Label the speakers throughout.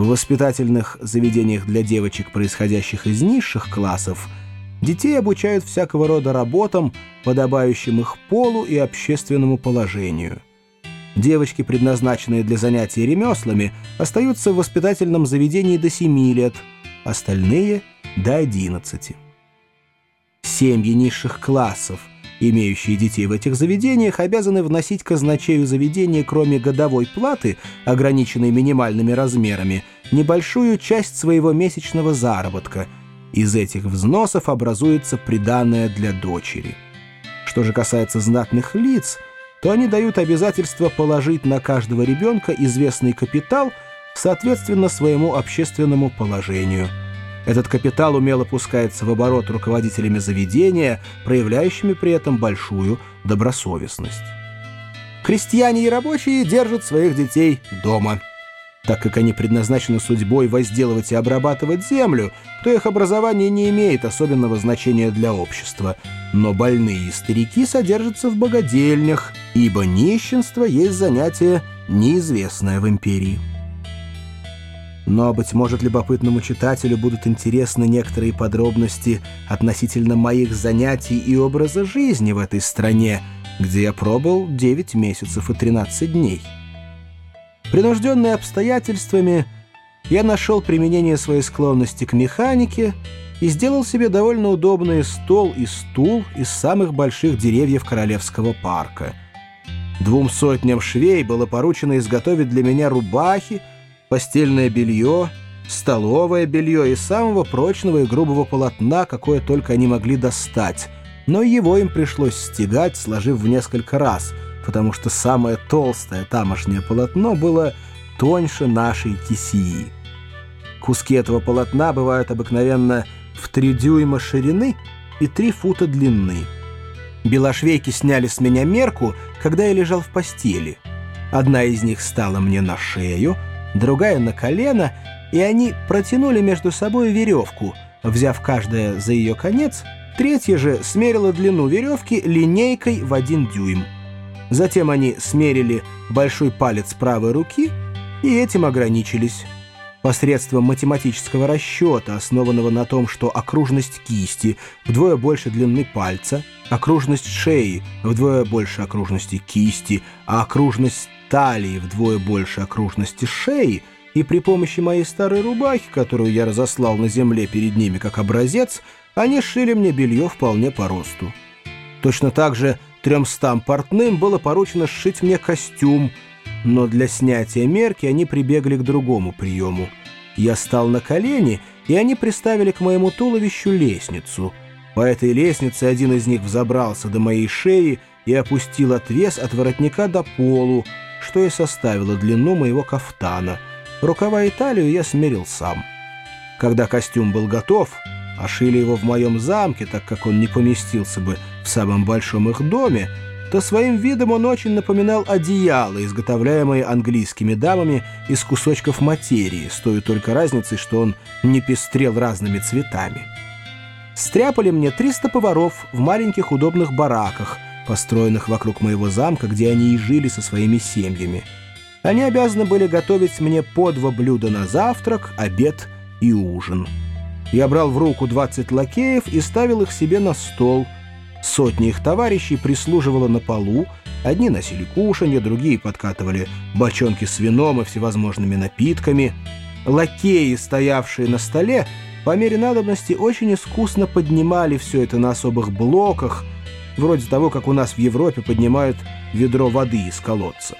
Speaker 1: В воспитательных заведениях для девочек, происходящих из низших классов, детей обучают всякого рода работам, подобающим их полу и общественному положению. Девочки, предназначенные для занятий ремеслами, остаются в воспитательном заведении до 7 лет, остальные — до 11. Семьи низших классов, имеющие детей в этих заведениях, обязаны вносить казначею заведения, кроме годовой платы, ограниченной минимальными размерами, небольшую часть своего месячного заработка. Из этих взносов образуется приданное для дочери. Что же касается знатных лиц, то они дают обязательство положить на каждого ребенка известный капитал соответственно своему общественному положению – этот капитал умело пускается в оборот руководителями заведения, проявляющими при этом большую добросовестность. Крестьяне и рабочие держат своих детей дома. Так как они предназначены судьбой возделывать и обрабатывать землю, то их образование не имеет особенного значения для общества. Но больные и старики содержатся в богадельнях, ибо нищенство есть занятие неизвестное в империи. Но, быть может, любопытному читателю будут интересны некоторые подробности относительно моих занятий и образа жизни в этой стране, где я пробыл 9 месяцев и 13 дней. Принужденный обстоятельствами, я нашел применение своей склонности к механике и сделал себе довольно удобный стол и стул из самых больших деревьев Королевского парка. Двум сотням швей было поручено изготовить для меня рубахи, постельное белье, столовое белье из самого прочного и грубого полотна, какое только они могли достать. Но его им пришлось стегать, сложив в несколько раз, потому что самое толстое тамошнее полотно было тоньше нашей кисии. Куски этого полотна бывают обыкновенно в три дюйма ширины и три фута длины. Белошвейки сняли с меня мерку, когда я лежал в постели. Одна из них стала мне на шею — другая на колено, и они протянули между собой веревку, взяв каждая за ее конец, третья же смерила длину веревки линейкой в один дюйм. Затем они смерили большой палец правой руки и этим ограничились. Посредством математического расчета, основанного на том, что окружность кисти вдвое больше длины пальца, окружность шеи вдвое больше окружности кисти, а окружность талии вдвое больше окружности шеи, и при помощи моей старой рубахи, которую я разослал на земле перед ними как образец, они шили мне белье вполне по росту. Точно так же тремстам портным было поручено сшить мне костюм, но для снятия мерки они прибегли к другому приему. Я стал на колени, и они приставили к моему туловищу лестницу. По этой лестнице один из них взобрался до моей шеи и опустил отвес от воротника до полу, что и составило длину моего кафтана. Рукава и талию я смерил сам. Когда костюм был готов, а шили его в моем замке, так как он не поместился бы в самом большом их доме, то своим видом он очень напоминал одеяло, изготовляемое английскими дамами из кусочков материи, с той только разницей, что он не пестрел разными цветами. Стряпали мне 300 поваров в маленьких удобных бараках — построенных вокруг моего замка, где они и жили со своими семьями. Они обязаны были готовить мне по два блюда на завтрак, обед и ужин. Я брал в руку 20 лакеев и ставил их себе на стол. Сотни их товарищей прислуживало на полу, одни носили кушанье, другие подкатывали бочонки с вином и всевозможными напитками. Лакеи, стоявшие на столе, по мере надобности очень искусно поднимали все это на особых блоках — вроде того, как у нас в Европе поднимают ведро воды из колодца.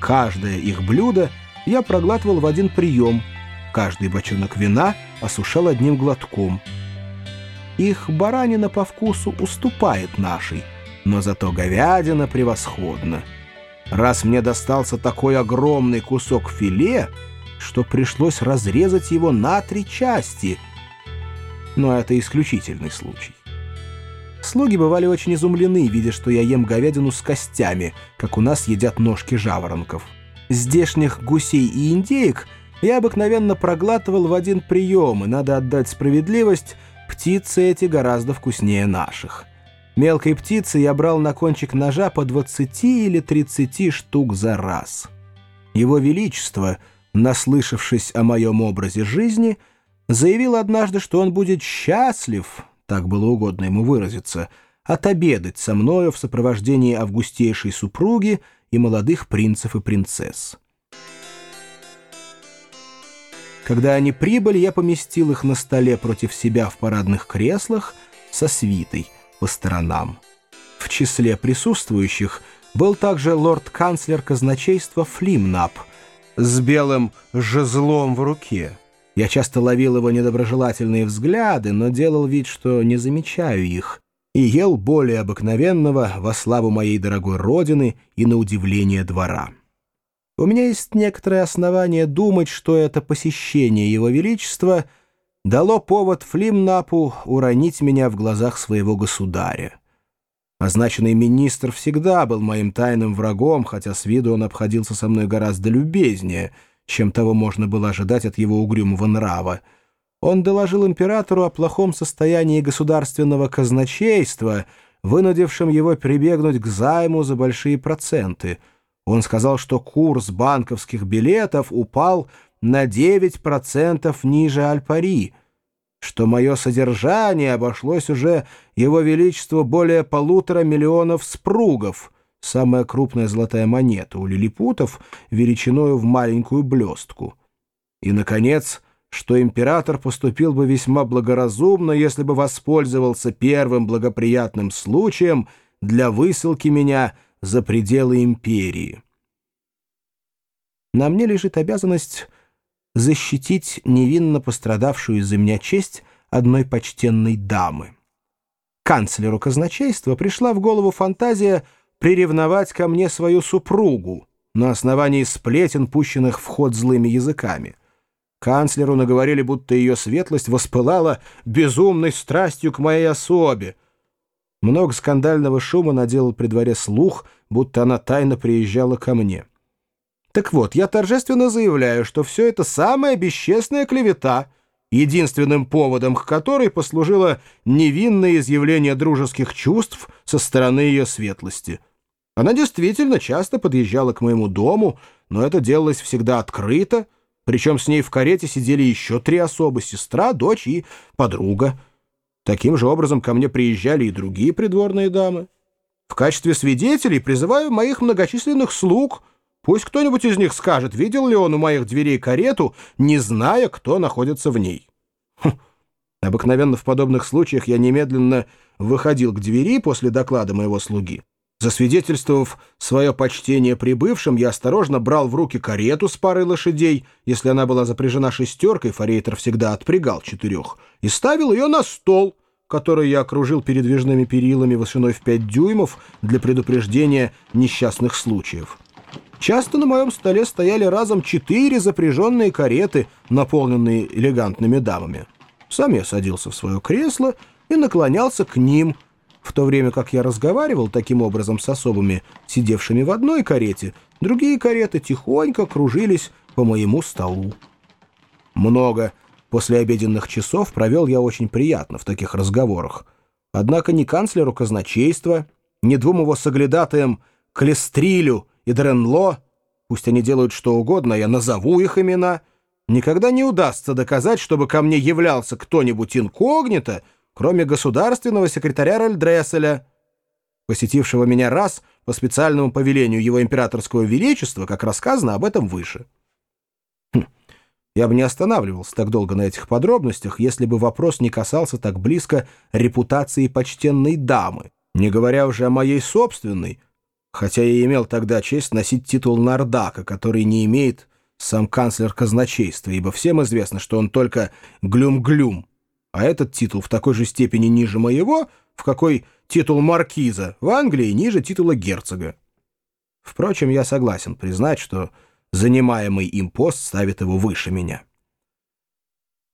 Speaker 1: Каждое их блюдо я проглатывал в один прием, каждый бочонок вина осушал одним глотком. Их баранина по вкусу уступает нашей, но зато говядина превосходна. Раз мне достался такой огромный кусок филе, что пришлось разрезать его на три части, но это исключительный случай. Слуги бывали очень изумлены, видя, что я ем говядину с костями, как у нас едят ножки жаворонков. Здешних гусей и индеек я обыкновенно проглатывал в один прием, и, надо отдать справедливость, птицы эти гораздо вкуснее наших. Мелкой птицы я брал на кончик ножа по 20 или 30 штук за раз. Его Величество, наслышавшись о моем образе жизни, заявил однажды, что он будет счастлив, так было угодно ему выразиться, отобедать со мною в сопровождении августейшей супруги и молодых принцев и принцесс. Когда они прибыли, я поместил их на столе против себя в парадных креслах со свитой по сторонам. В числе присутствующих был также лорд-канцлер казначейства Флимнап с белым жезлом в руке. Я часто ловил его недоброжелательные взгляды, но делал вид, что не замечаю их, и ел более обыкновенного во славу моей дорогой родины и на удивление двора. У меня есть некоторые основания думать, что это посещение Его Величества дало повод Флимнапу уронить меня в глазах своего государя. Означенный министр всегда был моим тайным врагом, хотя с виду он обходился со мной гораздо любезнее, чем того можно было ожидать от его угрюмого нрава. Он доложил императору о плохом состоянии государственного казначейства, вынудившем его прибегнуть к займу за большие проценты — он сказал, что курс банковских билетов упал на 9% ниже Альпари, что мое содержание обошлось уже его величеству более полутора миллионов спругов, самая крупная золотая монета у лилипутов, величиною в маленькую блестку. И, наконец, что император поступил бы весьма благоразумно, если бы воспользовался первым благоприятным случаем для высылки меня – за пределы империи. На мне лежит обязанность защитить невинно пострадавшую из-за меня честь одной почтенной дамы. Канцлеру казначейства пришла в голову фантазия приревновать ко мне свою супругу на основании сплетен, пущенных в ход злыми языками. Канцлеру наговорили, будто ее светлость воспылала безумной страстью к моей особе, много скандального шума наделал при дворе слух, будто она тайно приезжала ко мне. Так вот, я торжественно заявляю, что все это самая бесчестная клевета, единственным поводом к которой послужило невинное изъявление дружеских чувств со стороны ее светлости. Она действительно часто подъезжала к моему дому, но это делалось всегда открыто, причем с ней в карете сидели еще три особы — сестра, дочь и подруга — Таким же образом ко мне приезжали и другие придворные дамы. В качестве свидетелей призываю моих многочисленных слуг. Пусть кто-нибудь из них скажет, видел ли он у моих дверей карету, не зная, кто находится в ней. Хм. Обыкновенно в подобных случаях я немедленно выходил к двери после доклада моего слуги. Засвидетельствовав свое почтение прибывшим, я осторожно брал в руки карету с парой лошадей, если она была запряжена шестеркой, форейтер всегда отпрягал четырех, и ставил ее на стол, который я окружил передвижными перилами высотой в пять дюймов для предупреждения несчастных случаев. Часто на моем столе стояли разом четыре запряженные кареты, наполненные элегантными дамами. Сам я садился в свое кресло и наклонялся к ним – в то время как я разговаривал таким образом с особами, сидевшими в одной карете, другие кареты тихонько кружились по моему столу. Много после обеденных часов провел я очень приятно в таких разговорах. Однако ни канцлеру казначейства, ни двум его соглядатаям Клестрилю и Дренло, пусть они делают что угодно, я назову их имена, никогда не удастся доказать, чтобы ко мне являлся кто-нибудь инкогнито, кроме государственного секретаря Ральдресселя, посетившего меня раз по специальному повелению его императорского величества, как рассказано об этом выше. Хм. Я бы не останавливался так долго на этих подробностях, если бы вопрос не касался так близко репутации почтенной дамы, не говоря уже о моей собственной, хотя я имел тогда честь носить титул Нардака, который не имеет сам канцлер казначейства, ибо всем известно, что он только глюм-глюм, а этот титул в такой же степени ниже моего, в какой титул маркиза в Англии ниже титула герцога. Впрочем, я согласен признать, что занимаемый им пост ставит его выше меня.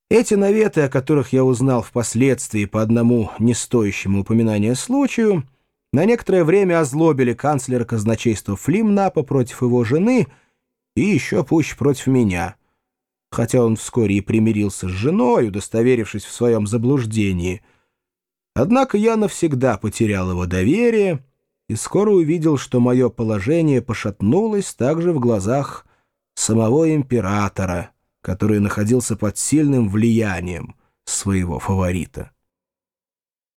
Speaker 1: Эти наветы, о которых я узнал впоследствии по одному не стоящему упоминания случаю, на некоторое время озлобили канцлера казначейства Флимнапа против его жены и еще пуще против меня — хотя он вскоре и примирился с женой, удостоверившись в своем заблуждении. Однако я навсегда потерял его доверие и скоро увидел, что мое положение пошатнулось также в глазах самого императора, который находился под сильным влиянием своего фаворита.